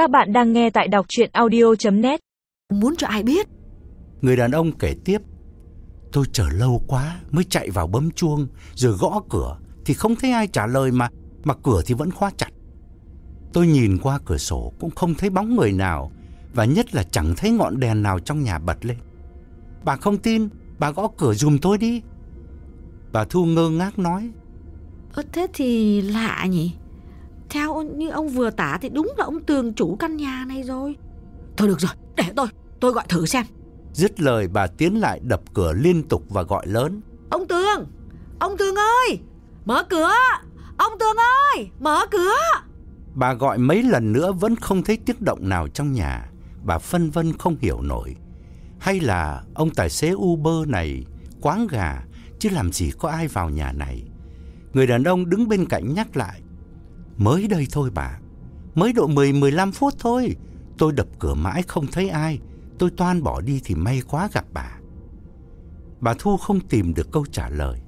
Các bạn đang nghe tại đọc chuyện audio.net Muốn cho ai biết? Người đàn ông kể tiếp Tôi chờ lâu quá mới chạy vào bấm chuông Rồi gõ cửa Thì không thấy ai trả lời mà Mà cửa thì vẫn khóa chặt. Tôi nhìn qua cửa sổ cũng không thấy bóng người nào Và nhất là chẳng thấy ngọn đèn nào trong nhà bật lên. Bà không tin Bà gõ cửa dùm tôi đi. Bà Thu ngơ ngác nói Ơ thế thì lạ nhỉ Theo như ông vừa tả thì đúng là ông Tường chủ căn nhà này rồi. Thôi được rồi để tôi Tôi gọi thử xem. Dứt lời bà tiến lại đập cửa liên tục và gọi lớn. Ông Tường! Ông Tường ơi! Mở cửa! Ông Tường ơi! Mở cửa! Bà gọi mấy lần nữa vẫn không thấy tiếng động nào trong nhà. Bà phân vân không hiểu nổi. Hay là ông tài xế Uber này quáng gà Chứ làm gì có ai vào nhà này. Người đàn ông đứng bên cạnh nhắc lại Mới đây thôi bà. Mới độ 10-15 phút thôi. Tôi đập cửa mãi không thấy ai. Tôi toan bỏ đi thì may quá gặp bà. Bà Thu không tìm được câu trả lời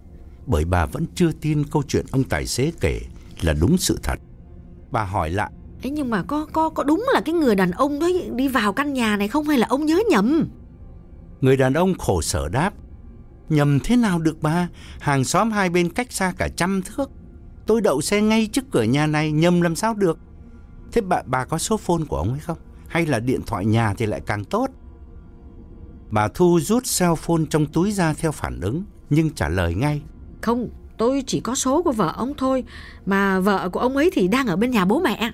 Bởi bà vẫn chưa tin câu chuyện ông tài xế kể là đúng sự thật. Bà hỏi lại ấy nhưng mà có có có đúng là cái người đàn ông đó đi vào căn nhà này không hay là ông nhớ nhầm? Người đàn ông khổ sở đáp Nhầm thế nào được bà? Hàng xóm hai bên cách xa cả trăm thước Tôi đậu xe ngay trước cửa nhà này Nhầm làm sao được? Thế bà, bà có số phone của ông hay không? Hay là điện thoại nhà thì lại càng tốt? Bà Thu rút cell phone trong túi ra theo phản ứng Nhưng trả lời ngay. Không tôi chỉ có số của vợ ông thôi Mà vợ của ông ấy thì đang ở bên nhà bố mẹ.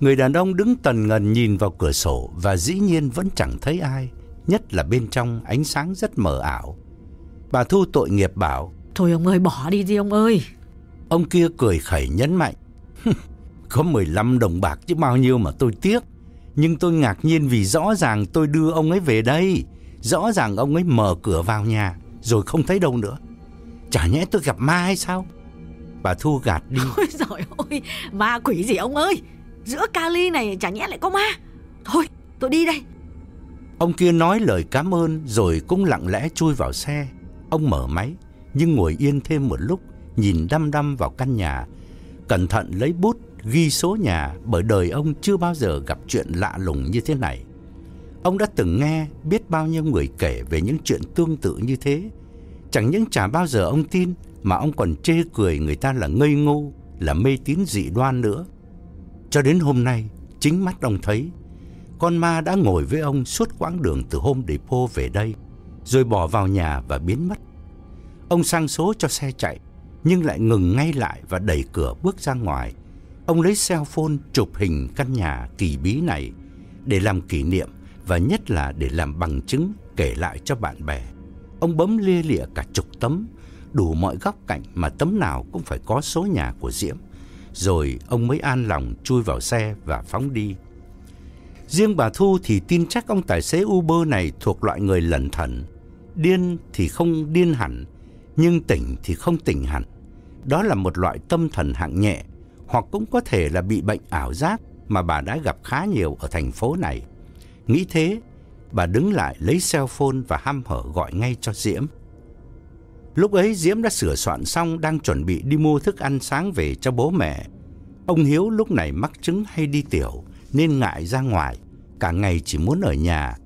Người đàn ông đứng tần ngần nhìn vào cửa sổ Và dĩ nhiên vẫn chẳng thấy ai Nhất là bên trong ánh sáng rất mờ ảo. Bà Thu tội nghiệp bảo Thôi ông ơi bỏ đi đi ông ơi Ông kia cười khẩy nhấn mạnh. Có 15 đồng bạc chứ bao nhiêu mà tôi tiếc. Nhưng tôi ngạc nhiên vì rõ ràng tôi đưa ông ấy về đây. Rõ ràng ông ấy mở cửa vào nhà Rồi không thấy đâu nữa. Chả nhẽ tôi gặp ma hay sao? Bà Thu gạt đi. Ôi giời ơi Ma quỷ gì ông ơi? Giữa Cali này chả nhẽ lại có ma. Thôi tôi đi đây. Ông kia nói lời cảm ơn Rồi cũng lặng lẽ chui vào xe. Ông mở máy Nhưng ngồi yên thêm một lúc Nhìn đăm đăm vào căn nhà. Cẩn thận lấy bút, ghi số nhà, Bởi đời ông chưa bao giờ gặp chuyện lạ lùng như thế này. Ông đã từng nghe biết bao nhiêu người kể về những chuyện tương tự như thế. Chẳng những chả bao giờ ông tin, Mà ông còn chê cười người ta là ngây ngô, Là mê tín dị đoan nữa. Cho đến hôm nay, Chính mắt ông thấy, Con ma đã ngồi với ông suốt quãng đường từ hôm depot về đây, Rồi bỏ vào nhà và biến mất. Ông sang số cho xe chạy. Nhưng lại ngừng ngay lại và đẩy cửa bước ra ngoài Ông lấy cell phone chụp hình căn nhà kỳ bí này Để làm kỷ niệm Và nhất là để làm bằng chứng kể lại cho bạn bè Ông bấm lia lịa cả chục tấm, đủ mọi góc cạnh mà tấm nào cũng phải có số nhà của Diễm. Rồi ông mới an lòng chui vào xe và phóng đi. Riêng bà Thu thì tin chắc ông tài xế Uber này thuộc loại người lẩn thẩn. Điên thì không điên hẳn, nhưng tỉnh thì không tỉnh hẳn. Đó là một loại tâm thần hạng nhẹ, hoặc cũng có thể là bị bệnh ảo giác mà bà đã gặp khá nhiều ở thành phố này. Nghĩ thế, bà đứng lại lấy cell phone và hăm hở gọi ngay cho Diễm. Lúc ấy Diễm đã sửa soạn xong đang chuẩn bị đi mua thức ăn sáng về cho bố mẹ. Ông Hiếu lúc này mắc chứng hay đi tiểu nên ngại ra ngoài, cả ngày chỉ muốn ở nhà.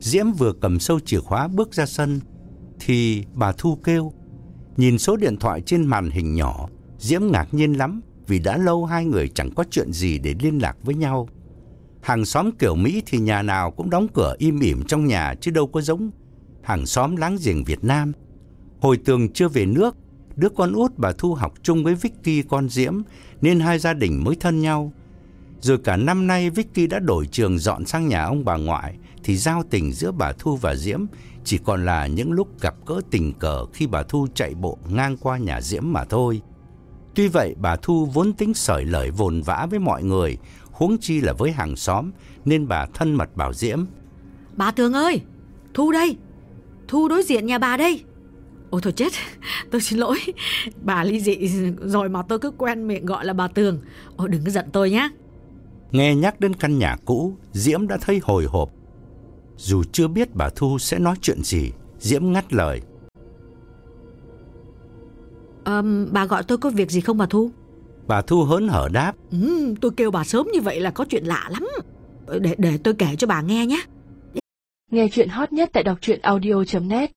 Diễm vừa cầm sâu chìa khóa bước ra sân thì bà Thu kêu. Nhìn số điện thoại trên màn hình nhỏ, Diễm ngạc nhiên lắm vì đã lâu hai người chẳng có chuyện gì để liên lạc với nhau. Hàng xóm kiểu Mỹ thì nhà nào cũng đóng cửa im ỉm trong nhà chứ đâu có giống hàng xóm láng giềng Việt Nam. Hồi tường chưa về nước, đứa con út bà Thu học chung với Vicky con Diễm nên hai gia đình mới thân nhau. Rồi cả năm nay Vicky đã đổi trường dọn sang nhà ông bà ngoại thì giao tình giữa bà Thu và Diễm chỉ còn là những lúc gặp cỡ tình cờ khi bà Thu chạy bộ ngang qua nhà Diễm mà thôi. Tuy vậy bà Thu vốn tính sởi lời vồn vã với mọi người huống chi là với hàng xóm, nên bà thân mật bảo Diễm. Bà Tường ơi, Thu đây, Thu đối diện nhà bà đây. Ôi thôi chết, tôi xin lỗi, bà ly dị rồi mà tôi cứ quen miệng gọi là bà Tường. Ôi đừng có giận tôi nhé. Nghe nhắc đến căn nhà cũ, Diễm đã thấy hồi hộp. Dù chưa biết bà Thu sẽ nói chuyện gì, Diễm ngắt lời. À, bà gọi tôi có việc gì không bà Thu? Bà Thu hớn hở đáp. Ừ, tôi kêu bà sớm như vậy là có chuyện lạ lắm. Để để tôi kể cho bà nghe nhé. Nghe chuyện hot nhất tại đọc truyện audio.net